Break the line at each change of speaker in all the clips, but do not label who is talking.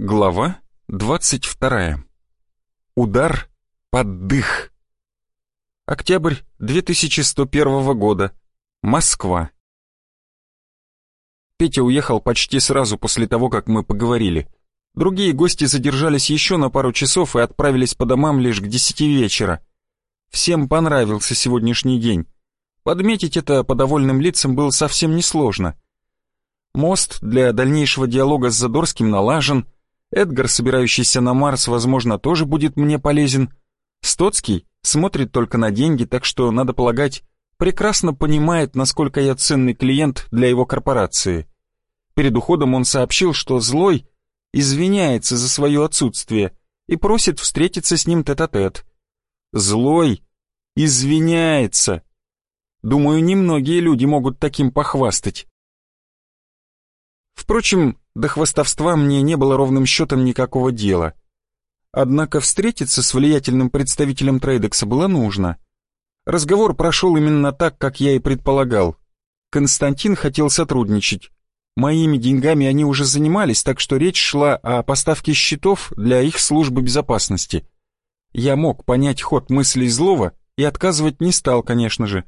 Глава 22. Удар под дых. Октябрь 2101 года. Москва. Петя уехал почти сразу после того, как мы поговорили. Другие гости задержались еще на пару часов и отправились по домам лишь к десяти вечера. Всем понравился сегодняшний день. Подметить это по довольным лицам было совсем несложно. Мост для дальнейшего диалога с Задорским налажен — Эдгар, собирающийся на Марс, возможно, тоже будет мне полезен. Стоцкий смотрит только на деньги, так что, надо полагать, прекрасно понимает, насколько я ценный клиент для его корпорации. Перед уходом он сообщил, что Злой извиняется за свое отсутствие и просит встретиться с ним тет-а-тет. -тет. Злой извиняется. Думаю, немногие люди могут таким похвастать. Впрочем, до хвастовства мне не было ровным счетом никакого дела. Однако встретиться с влиятельным представителем Трейдекса было нужно. Разговор прошел именно так, как я и предполагал. Константин хотел сотрудничать. Моими деньгами они уже занимались, так что речь шла о поставке счетов для их службы безопасности. Я мог понять ход мыслей злого и отказывать не стал, конечно же.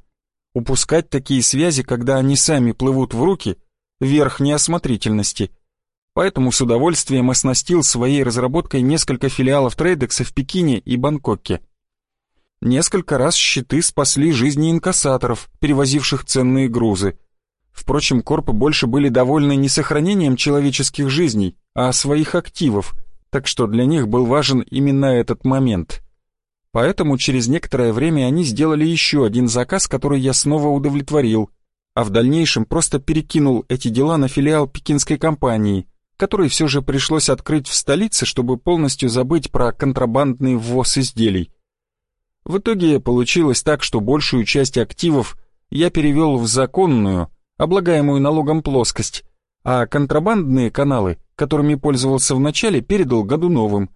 Упускать такие связи, когда они сами плывут в руки, верх неосмотрительности — поэтому с удовольствием оснастил своей разработкой несколько филиалов Трейдекса в Пекине и Бангкоке. Несколько раз щиты спасли жизни инкассаторов, перевозивших ценные грузы. Впрочем, корпы больше были довольны не сохранением человеческих жизней, а своих активов, так что для них был важен именно этот момент. Поэтому через некоторое время они сделали еще один заказ, который я снова удовлетворил, а в дальнейшем просто перекинул эти дела на филиал пекинской компании, который все же пришлось открыть в столице, чтобы полностью забыть про контрабандный ввоз изделий. В итоге получилось так, что большую часть активов я перевел в законную, облагаемую налогом плоскость, а контрабандные каналы, которыми пользовался вначале, передал Годуновым.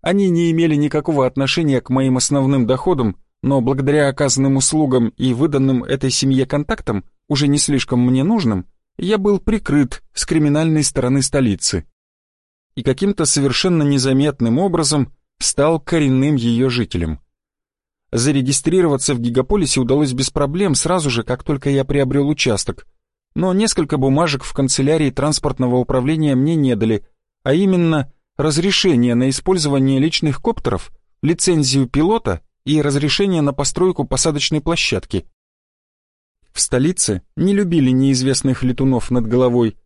Они не имели никакого отношения к моим основным доходам, но благодаря оказанным услугам и выданным этой семье контактам, уже не слишком мне нужным, я был прикрыт с криминальной стороны столицы и каким-то совершенно незаметным образом стал коренным ее жителем. Зарегистрироваться в гигаполисе удалось без проблем сразу же, как только я приобрел участок, но несколько бумажек в канцелярии транспортного управления мне не дали, а именно разрешение на использование личных коптеров, лицензию пилота и разрешение на постройку посадочной площадки. В столице не любили неизвестных летунов над головой.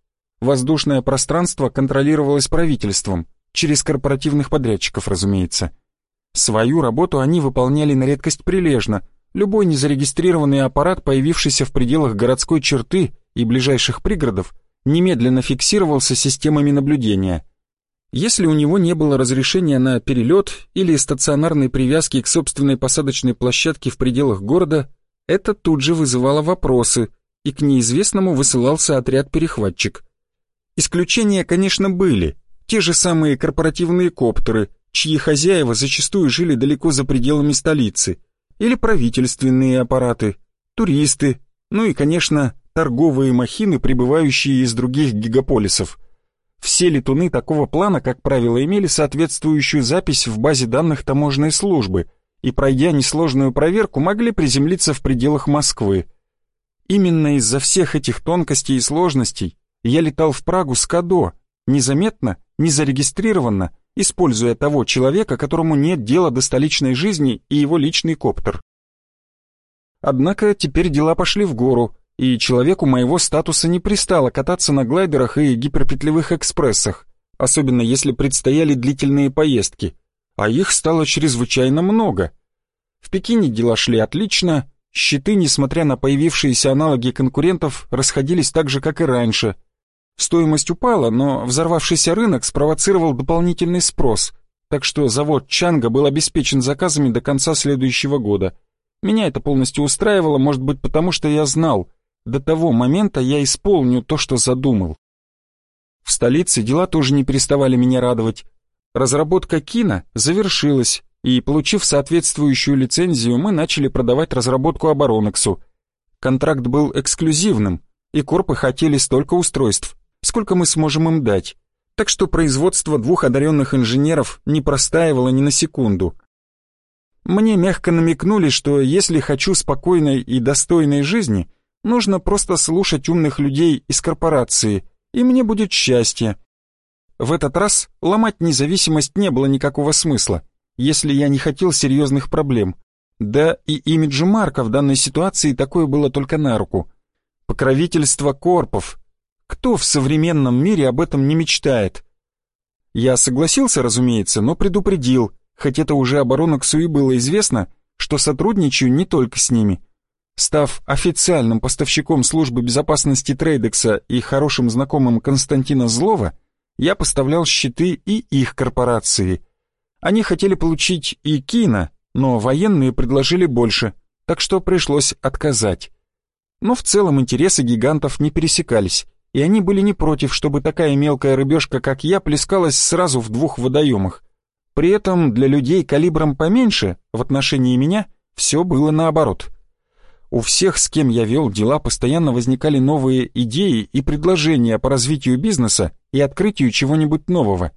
Воздушное пространство контролировалось правительством, через корпоративных подрядчиков, разумеется. Свою работу они выполняли на редкость прилежно. Любой незарегистрированный аппарат, появившийся в пределах городской черты и ближайших пригородов, немедленно фиксировался системами наблюдения. Если у него не было разрешения на перелет или стационарной привязки к собственной посадочной площадке в пределах города, это тут же вызывало вопросы, и к неизвестному высылался отряд-перехватчик. Исключения, конечно, были. Те же самые корпоративные коптеры, чьи хозяева зачастую жили далеко за пределами столицы, или правительственные аппараты, туристы, ну и, конечно, торговые махины, прибывающие из других гигаполисов. Все летуны такого плана, как правило, имели соответствующую запись в базе данных таможенной службы – и, пройдя несложную проверку, могли приземлиться в пределах Москвы. Именно из-за всех этих тонкостей и сложностей я летал в Прагу с Кадо, незаметно, незарегистрированно, используя того человека, которому нет дела до столичной жизни и его личный коптер. Однако теперь дела пошли в гору, и человеку моего статуса не пристало кататься на глайдерах и гиперпетлевых экспрессах, особенно если предстояли длительные поездки – а их стало чрезвычайно много. В Пекине дела шли отлично, счеты, несмотря на появившиеся аналоги конкурентов, расходились так же, как и раньше. Стоимость упала, но взорвавшийся рынок спровоцировал дополнительный спрос, так что завод Чанга был обеспечен заказами до конца следующего года. Меня это полностью устраивало, может быть, потому что я знал, до того момента я исполню то, что задумал. В столице дела тоже не переставали меня радовать. Разработка кино завершилась, и, получив соответствующую лицензию, мы начали продавать разработку Оборонексу. Контракт был эксклюзивным, и корпы хотели столько устройств, сколько мы сможем им дать. так что производство двух одаренных инженеров не простаивало ни на секунду. Мне мягко намекнули, что если хочу спокойной и достойной жизни, нужно просто слушать умных людей из корпорации, и мне будет счастье. В этот раз ломать независимость не было никакого смысла, если я не хотел серьезных проблем. Да и имиджу Марка в данной ситуации такое было только на руку. Покровительство корпов. Кто в современном мире об этом не мечтает? Я согласился, разумеется, но предупредил, хоть это уже оборона Ксуи было известно, что сотрудничаю не только с ними. Став официальным поставщиком службы безопасности Трейдекса и хорошим знакомым Константина Злова, я поставлял щиты и их корпорации. Они хотели получить и кино, но военные предложили больше, так что пришлось отказать. Но в целом интересы гигантов не пересекались, и они были не против, чтобы такая мелкая рыбешка, как я, плескалась сразу в двух водоемах. При этом для людей калибром поменьше, в отношении меня, все было наоборот. У всех, с кем я вел дела, постоянно возникали новые идеи и предложения по развитию бизнеса и открытию чего-нибудь нового.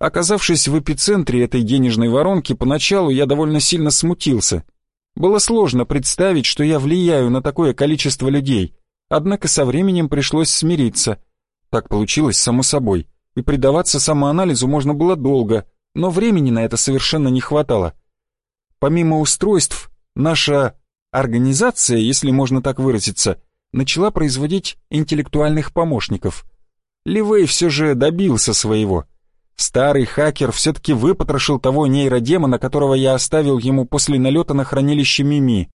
Оказавшись в эпицентре этой денежной воронки, поначалу я довольно сильно смутился. Было сложно представить, что я влияю на такое количество людей, однако со временем пришлось смириться. Так получилось само собой, и предаваться самоанализу можно было долго, но времени на это совершенно не хватало. Помимо устройств, наша Организация, если можно так выразиться, начала производить интеллектуальных помощников. Ливей все же добился своего. Старый хакер все-таки выпотрошил того нейродемона, которого я оставил ему после налета на хранилище Мими.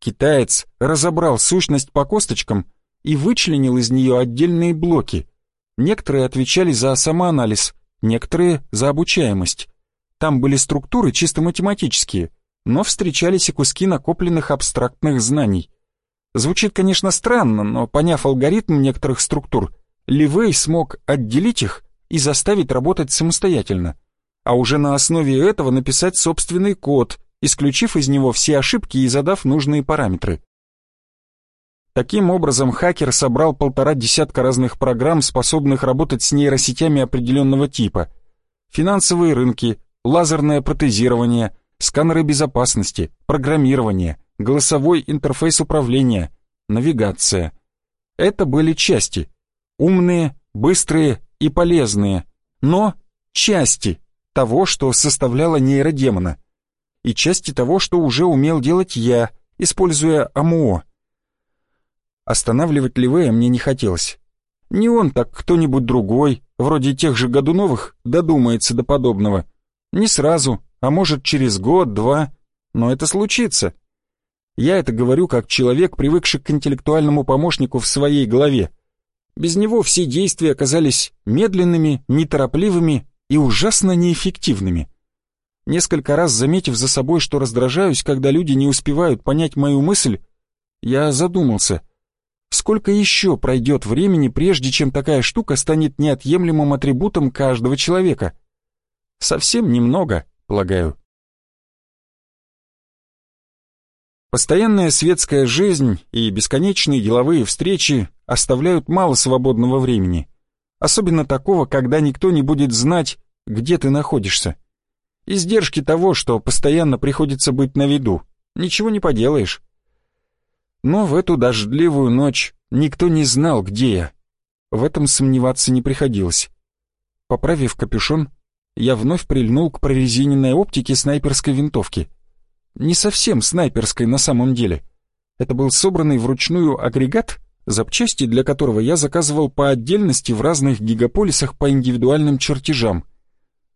Китаец разобрал сущность по косточкам и вычленил из нее отдельные блоки. Некоторые отвечали за самоанализ, некоторые — за обучаемость. Там были структуры чисто математические — но встречались и куски накопленных абстрактных знаний. Звучит, конечно, странно, но поняв алгоритм некоторых структур, Ливей смог отделить их и заставить работать самостоятельно, а уже на основе этого написать собственный код, исключив из него все ошибки и задав нужные параметры. Таким образом, хакер собрал полтора десятка разных программ, способных работать с нейросетями определенного типа. Финансовые рынки, лазерное протезирование, сканеры безопасности, программирование, голосовой интерфейс управления, навигация. Это были части. Умные, быстрые и полезные. Но части того, что составляло нейродемона. И части того, что уже умел делать я, используя АМО. Останавливать Ливея мне не хотелось. Не он, так кто-нибудь другой, вроде тех же Годуновых, додумается до подобного. Не сразу, а может через год-два, но это случится. Я это говорю как человек, привыкший к интеллектуальному помощнику в своей голове. Без него все действия оказались медленными, неторопливыми и ужасно неэффективными. Несколько раз заметив за собой, что раздражаюсь, когда люди не успевают понять мою мысль, я задумался, сколько еще пройдет времени, прежде чем такая штука станет неотъемлемым атрибутом каждого человека? Совсем немного полагаю. Постоянная светская жизнь и бесконечные деловые встречи оставляют мало свободного времени, особенно такого, когда никто не будет знать, где ты находишься. Издержки того, что постоянно приходится быть на виду, ничего не поделаешь. Но в эту дождливую ночь никто не знал, где я. В этом сомневаться не приходилось. Поправив капюшон, я вновь прильнул к прорезиненной оптике снайперской винтовки. Не совсем снайперской на самом деле. Это был собранный вручную агрегат, запчасти для которого я заказывал по отдельности в разных гигаполисах по индивидуальным чертежам.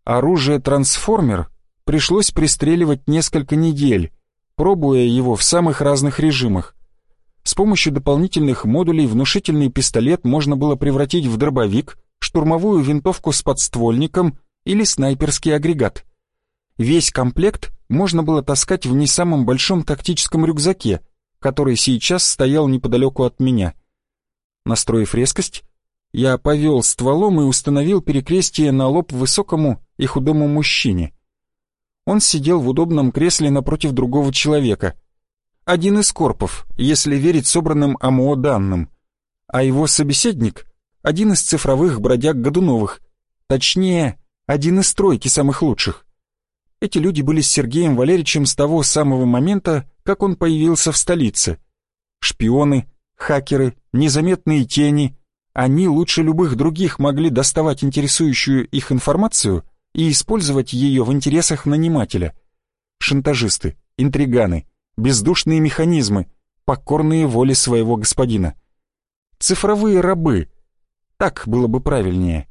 Оружие-трансформер пришлось пристреливать несколько недель, пробуя его в самых разных режимах. С помощью дополнительных модулей внушительный пистолет можно было превратить в дробовик, штурмовую винтовку с подствольником или снайперский агрегат. Весь комплект можно было таскать в не самом большом тактическом рюкзаке, который сейчас стоял неподалеку от меня. Настроив резкость, я повел стволом и установил перекрестие на лоб высокому и худому мужчине. Он сидел в удобном кресле напротив другого человека. Один из корпов, если верить собранным АМО данным. А его собеседник — один из цифровых бродяг Годуновых, Точнее, один из тройки самых лучших. Эти люди были с Сергеем Валерьевичем с того самого момента, как он появился в столице. Шпионы, хакеры, незаметные тени, они лучше любых других могли доставать интересующую их информацию и использовать ее в интересах нанимателя. Шантажисты, интриганы, бездушные механизмы, покорные воле своего господина. Цифровые рабы. Так было бы правильнее.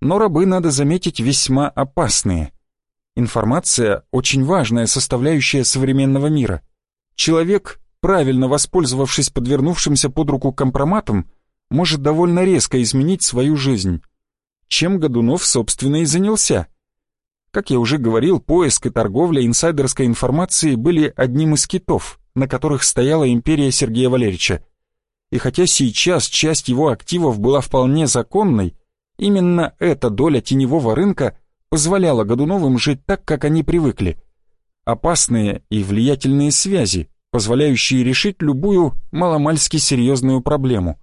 Но рабы, надо заметить, весьма опасные. Информация — очень важная составляющая современного мира. Человек, правильно воспользовавшись подвернувшимся под руку компроматом, может довольно резко изменить свою жизнь. Чем Годунов, собственно, и занялся. Как я уже говорил, поиск и торговля инсайдерской информацией были одним из китов, на которых стояла империя Сергея Валерьевича. И хотя сейчас часть его активов была вполне законной, именно эта доля теневого рынка позволяла Годуновым жить так, как они привыкли. Опасные и влиятельные связи, позволяющие решить любую маломальски серьезную проблему.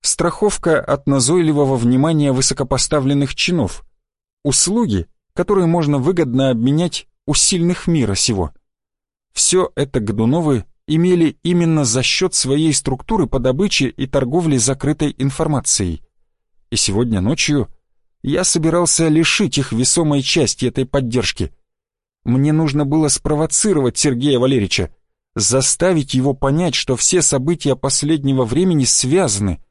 Страховка от назойливого внимания высокопоставленных чинов. Услуги, которые можно выгодно обменять у сильных мира сего. Все это Годуновы имели именно за счет своей структуры по добыче и торговле закрытой информацией. И сегодня ночью я собирался лишить их весомой части этой поддержки. Мне нужно было спровоцировать Сергея Валерьевича, заставить его понять, что все события последнего времени связаны,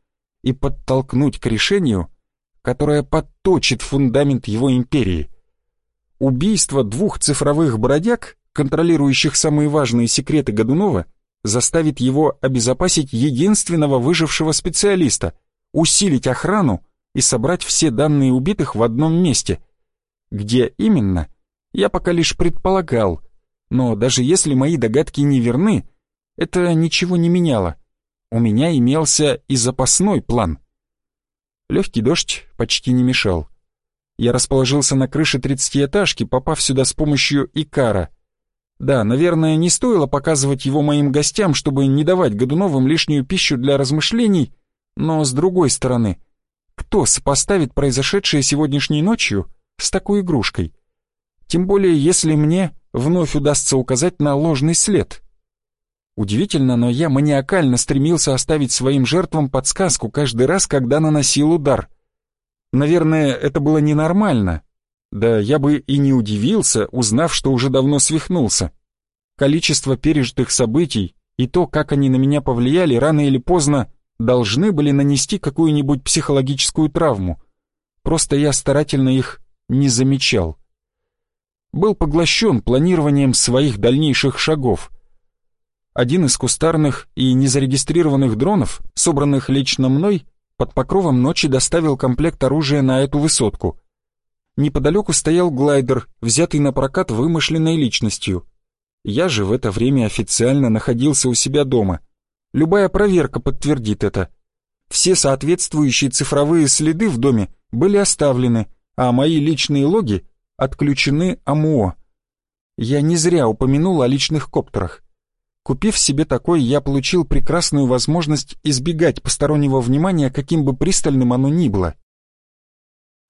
и подтолкнуть к решению, которое подточит фундамент его империи. Убийство двух цифровых бродяг, контролирующих самые важные секреты Годунова, заставит его обезопасить единственного выжившего специалиста, усилить охрану и собрать все данные убитых в одном месте. Где именно, я пока лишь предполагал, но даже если мои догадки не верны, это ничего не меняло. У меня имелся и запасной план. Легкий дождь почти не мешал. Я расположился на крыше тридцатиэтажки, попав сюда с помощью Икара. Да, наверное, не стоило показывать его моим гостям, чтобы не давать Годуновым лишнюю пищу для размышлений, но с другой стороны, кто сопоставит произошедшее сегодняшней ночью с такой игрушкой? Тем более, если мне вновь удастся указать на ложный след. Удивительно, но я маниакально стремился оставить своим жертвам подсказку каждый раз, когда наносил удар — Наверное, это было ненормально. Да я бы и не удивился, узнав, что уже давно свихнулся. Количество пережитых событий и то, как они на меня повлияли, рано или поздно должны были нанести какую-нибудь психологическую травму. Просто я старательно их не замечал. Был поглощен планированием своих дальнейших шагов. Один из кустарных и незарегистрированных дронов, собранных лично мной, под покровом ночи доставил комплект оружия на эту высотку. Неподалеку стоял глайдер, взятый на прокат вымышленной личностью. Я же в это время официально находился у себя дома. Любая проверка подтвердит это. Все соответствующие цифровые следы в доме были оставлены, а мои личные логи отключены АМО. Я не зря упомянул о личных коптерах. Купив себе такой, я получил прекрасную возможность избегать постороннего внимания, каким бы пристальным оно ни было.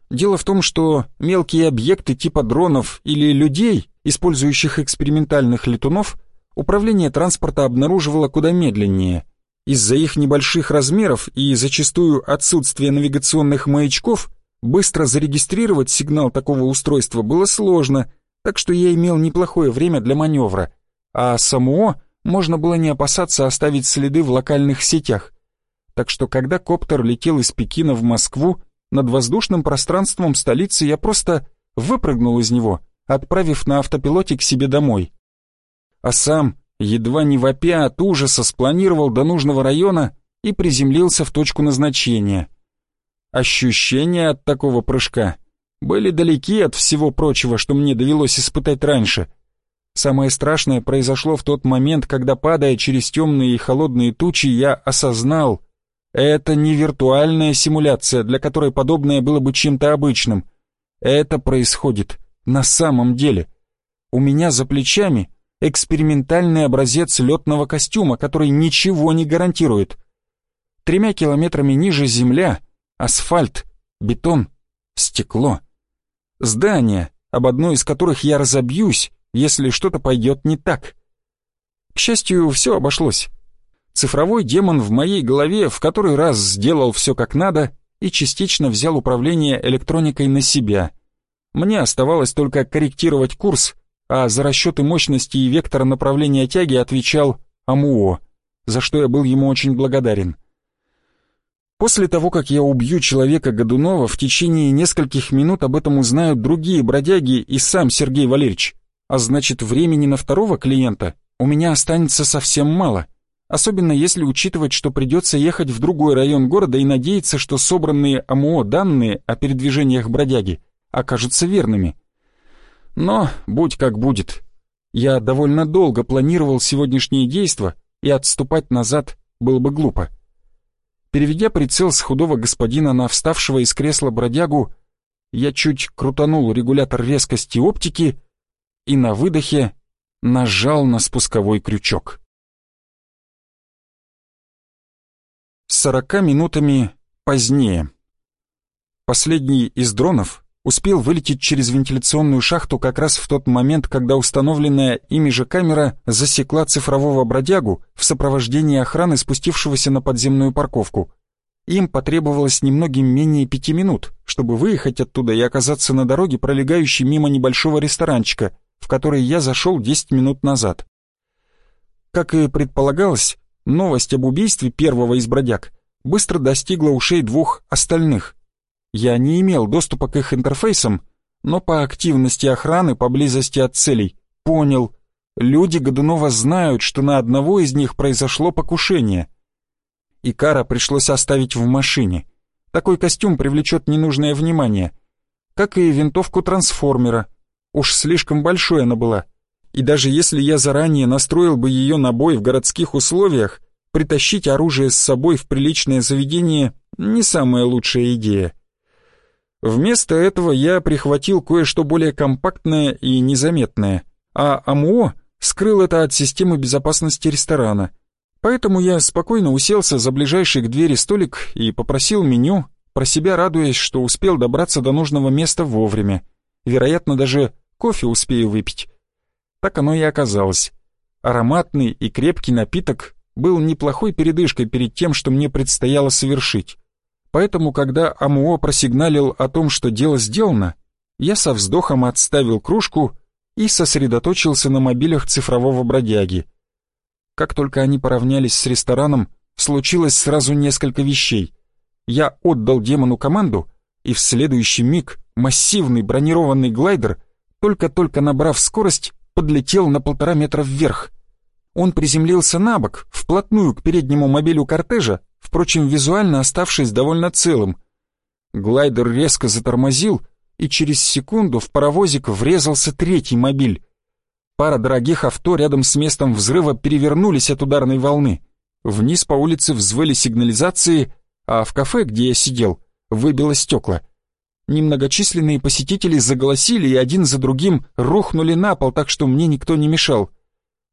Дело в том, что мелкие объекты типа дронов или людей, использующих экспериментальных летунов, управление транспорта обнаруживало куда медленнее. Из-за их небольших размеров и зачастую отсутствия навигационных маячков быстро зарегистрировать сигнал такого устройства было сложно, так что я имел неплохое время для маневра, а САМУО можно было не опасаться оставить следы в локальных сетях. Так что когда коптер летел из Пекина в Москву, над воздушным пространством столицы я просто выпрыгнул из него, отправив на автопилоте к себе домой. А сам, едва не вопя от ужаса, спланировал до нужного района и приземлился в точку назначения. Ощущения от такого прыжка были далеки от всего прочего, что мне довелось испытать раньше — Самое страшное произошло в тот момент, когда, падая через темные и холодные тучи, я осознал, это не виртуальная симуляция, для которой подобное было бы чем-то обычным. Это происходит на самом деле. У меня за плечами экспериментальный образец летного костюма, который ничего не гарантирует. Тремя километрами ниже земля, асфальт, бетон, стекло. Здание, об одной из которых я разобьюсь, если что-то пойдет не так. К счастью, все обошлось. Цифровой демон в моей голове в который раз сделал все как надо и частично взял управление электроникой на себя. Мне оставалось только корректировать курс, а за расчеты мощности и вектора направления тяги отвечал АМУО, за что я был ему очень благодарен. После того, как я убью человека Годунова, в течение нескольких минут об этом узнают другие бродяги и сам Сергей Валерьевич. А значит, времени на второго клиента у меня останется совсем мало. Особенно если учитывать, что придется ехать в другой район города и надеяться, что собранные АМО данные о передвижениях бродяги окажутся верными. Но будь как будет. Я довольно долго планировал сегодняшние действия, и отступать назад было бы глупо. Переведя прицел с худого господина на вставшего из кресла бродягу, я чуть крутанул регулятор резкости оптики и на выдохе нажал на спусковой крючок. Сорока минутами позднее. Последний из дронов успел вылететь через вентиляционную шахту как раз в тот момент, когда установленная ими же камера засекла цифрового бродягу в сопровождении охраны, спустившегося на подземную парковку. Им потребовалось немногим менее пяти минут, чтобы выехать оттуда и оказаться на дороге, пролегающей мимо небольшого ресторанчика, в который я зашел 10 минут назад. Как и предполагалось, новость об убийстве первого из бродяг быстро достигла ушей двух остальных. Я не имел доступа к их интерфейсам, но по активности охраны поблизости от целей понял, люди Годунова знают, что на одного из них произошло покушение. Икара пришлось оставить в машине. Такой костюм привлечет ненужное внимание. Как и винтовку трансформера, Уж слишком большой она была. И даже если я заранее настроил бы ее на бой в городских условиях, притащить оружие с собой в приличное заведение не самая лучшая идея. Вместо этого я прихватил кое-что более компактное и незаметное, а АМО скрыл это от системы безопасности ресторана. Поэтому я спокойно уселся за ближайший к двери столик и попросил меню, про себя радуясь, что успел добраться до нужного места вовремя. Вероятно, даже кофе успею выпить. Так оно и оказалось. Ароматный и крепкий напиток был неплохой передышкой перед тем, что мне предстояло совершить. Поэтому, когда АМО просигналил о том, что дело сделано, я со вздохом отставил кружку и сосредоточился на мобилях цифрового бродяги. Как только они поравнялись с рестораном, случилось сразу несколько вещей. Я отдал демону команду, и в следующий миг массивный бронированный глайдер — только-только набрав скорость, подлетел на полтора метра вверх. Он приземлился на бок, вплотную к переднему мобилю кортежа, впрочем, визуально оставшись довольно целым. Глайдер резко затормозил, и через секунду в паровозик врезался третий мобиль. Пара дорогих авто рядом с местом взрыва перевернулись от ударной волны. Вниз по улице взвыли сигнализации, а в кафе, где я сидел, выбило стекла. Немногочисленные посетители заголосили и один за другим рухнули на пол, так что мне никто не мешал.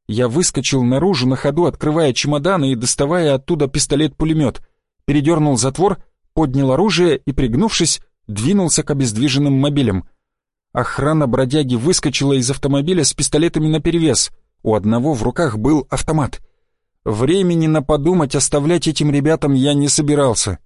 Я выскочил наружу на ходу, открывая чемоданы и доставая оттуда пистолет-пулемет. Передернул затвор, поднял оружие и, пригнувшись, двинулся к обездвиженным мобилям. Охрана бродяги выскочила из автомобиля с пистолетами наперевес. У одного в руках был автомат. Времени на подумать оставлять этим ребятам я не собирался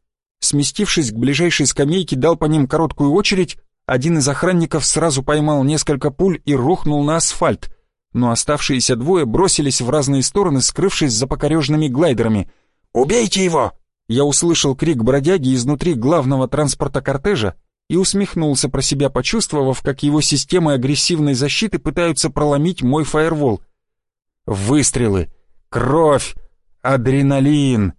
сместившись к ближайшей скамейке, дал по ним короткую очередь, один из охранников сразу поймал несколько пуль и рухнул на асфальт, но оставшиеся двое бросились в разные стороны, скрывшись за покорежными глайдерами. «Убейте его!» Я услышал крик бродяги изнутри главного транспорта кортежа и усмехнулся про себя, почувствовав, как его системы агрессивной защиты пытаются проломить мой фаервол. Выстрелы, кровь, адреналин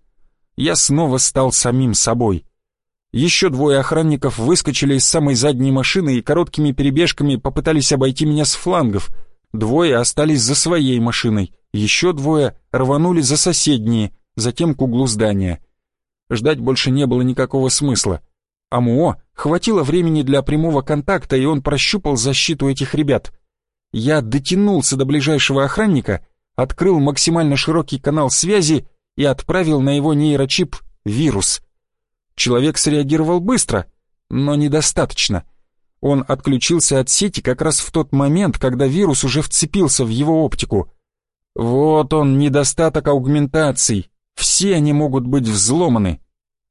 я снова стал самим собой. Еще двое охранников выскочили из самой задней машины и короткими перебежками попытались обойти меня с флангов. Двое остались за своей машиной, еще двое рванули за соседние, затем к углу здания. Ждать больше не было никакого смысла. АМО хватило времени для прямого контакта, и он прощупал защиту этих ребят. Я дотянулся до ближайшего охранника, открыл максимально широкий канал связи и отправил на его нейрочип вирус. Человек среагировал быстро, но недостаточно. Он отключился от сети как раз в тот момент, когда вирус уже вцепился в его оптику. Вот он, недостаток аугментаций. Все они могут быть взломаны.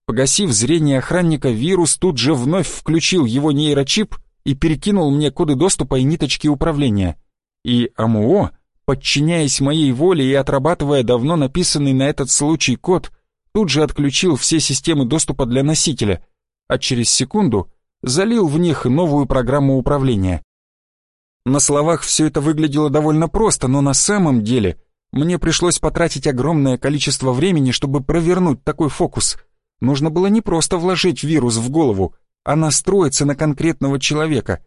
Погасив зрение охранника, вирус тут же вновь включил его нейрочип и перекинул мне коды доступа и ниточки управления. И АМО, подчиняясь моей воле и отрабатывая давно написанный на этот случай код, тут же отключил все системы доступа для носителя, а через секунду залил в них новую программу управления. На словах все это выглядело довольно просто, но на самом деле мне пришлось потратить огромное количество времени, чтобы провернуть такой фокус. Нужно было не просто вложить вирус в голову, а настроиться на конкретного человека,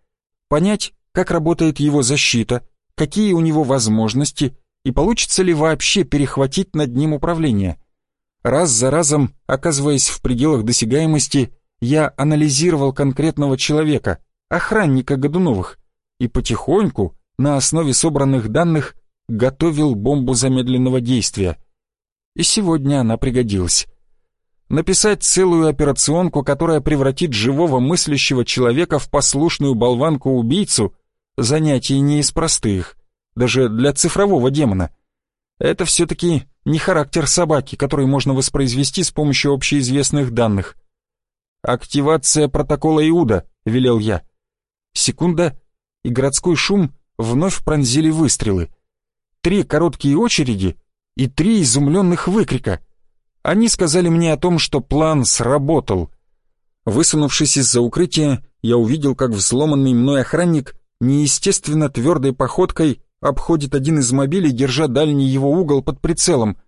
понять, как работает его защита, какие у него возможности и получится ли вообще перехватить над ним управление. Раз за разом, оказываясь в пределах досягаемости, я анализировал конкретного человека, охранника Годуновых, и потихоньку, на основе собранных данных, готовил бомбу замедленного действия. И сегодня она пригодилась. Написать целую операционку, которая превратит живого мыслящего человека в послушную болванку-убийцу, занятие не из простых, даже для цифрового демона. Это все-таки не характер собаки, который можно воспроизвести с помощью общеизвестных данных. «Активация протокола Иуда», — велел я. Секунда, и городской шум вновь пронзили выстрелы. Три короткие очереди и три изумленных выкрика. Они сказали мне о том, что план сработал. Высунувшись из-за укрытия, я увидел, как взломанный мной охранник неестественно твердой походкой обходит один из мобилей, держа дальний его угол под прицелом.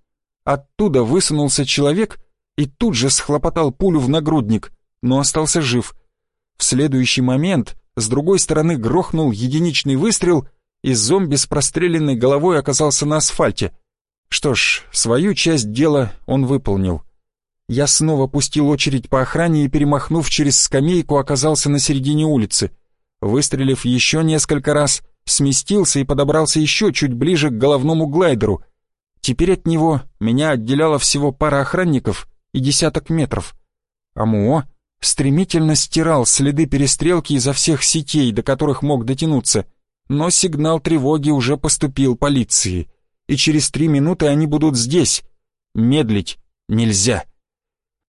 Оттуда высунулся человек и тут же схлопотал пулю в нагрудник, но остался жив. В следующий момент с другой стороны грохнул единичный выстрел, и зомби с простреленной головой оказался на асфальте. Что ж, свою часть дела он выполнил. Я снова пустил очередь по охране и, перемахнув через скамейку, оказался на середине улицы. Выстрелив еще несколько раз, сместился и подобрался еще чуть ближе к головному глайдеру. Теперь от него меня отделяло всего пара охранников и десяток метров. АМУО стремительно стирал следы перестрелки изо всех сетей, до которых мог дотянуться, но сигнал тревоги уже поступил полиции, и через три минуты они будут здесь. Медлить нельзя.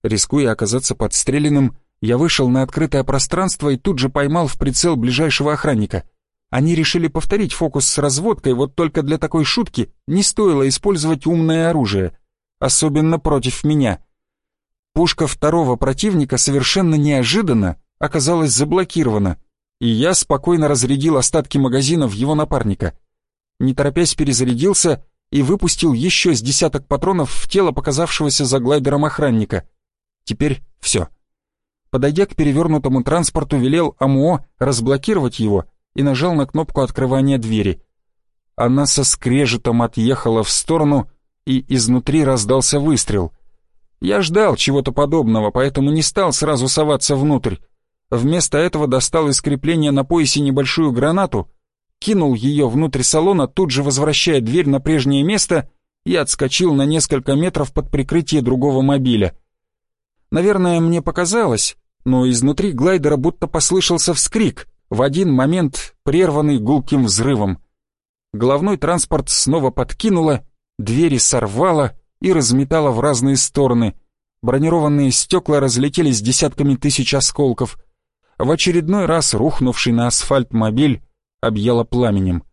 Рискуя оказаться подстреленным, я вышел на открытое пространство и тут же поймал в прицел ближайшего охранника. Они решили повторить фокус с разводкой, вот только для такой шутки не стоило использовать умное оружие, особенно против меня. Пушка второго противника совершенно неожиданно оказалась заблокирована, и я спокойно разрядил остатки магазина в его напарника. Не торопясь перезарядился и выпустил еще с десяток патронов в тело показавшегося за глайдером охранника. Теперь все. Подойдя к перевернутому транспорту, велел АМО разблокировать его и нажал на кнопку открывания двери. Она со скрежетом отъехала в сторону, и изнутри раздался выстрел. Я ждал чего-то подобного, поэтому не стал сразу соваться внутрь. Вместо этого достал из крепления на поясе небольшую гранату, кинул ее внутрь салона, тут же возвращая дверь на прежнее место и отскочил на несколько метров под прикрытие другого мобиля. Наверное, мне показалось, но изнутри глайдера будто послышался вскрик, в один момент прерванный гулким взрывом. Головной транспорт снова подкинуло, двери сорвало и разметало в разные стороны. Бронированные стекла разлетелись десятками тысяч осколков. В очередной раз рухнувший на асфальт мобиль объяло пламенем.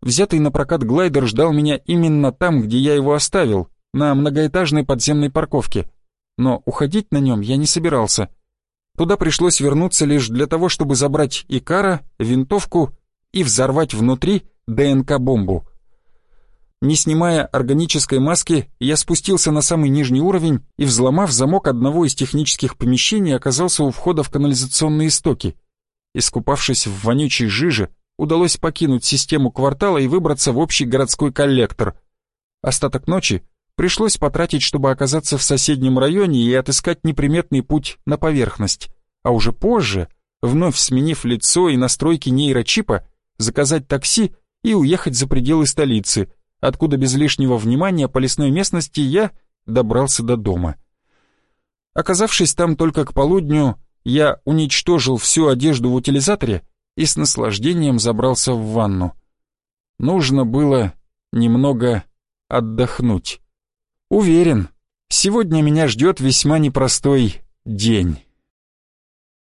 Взятый на прокат глайдер ждал меня именно там, где я его оставил, на многоэтажной подземной парковке. Но уходить на нем я не собирался. Туда пришлось вернуться лишь для того, чтобы забрать Икара, винтовку и взорвать внутри ДНК-бомбу. Не снимая органической маски, я спустился на самый нижний уровень и, взломав замок одного из технических помещений, оказался у входа в канализационные стоки. Искупавшись в вонючей жиже, удалось покинуть систему квартала и выбраться в общий городской коллектор. Остаток ночи пришлось потратить, чтобы оказаться в соседнем районе и отыскать неприметный путь на поверхность, а уже позже, вновь сменив лицо и настройки нейрочипа, заказать такси и уехать за пределы столицы, откуда без лишнего внимания по лесной местности я добрался до дома. Оказавшись там только к полудню, я уничтожил всю одежду в утилизаторе и с наслаждением забрался в ванну. Нужно было немного отдохнуть. Уверен, сегодня меня ждет весьма непростой день.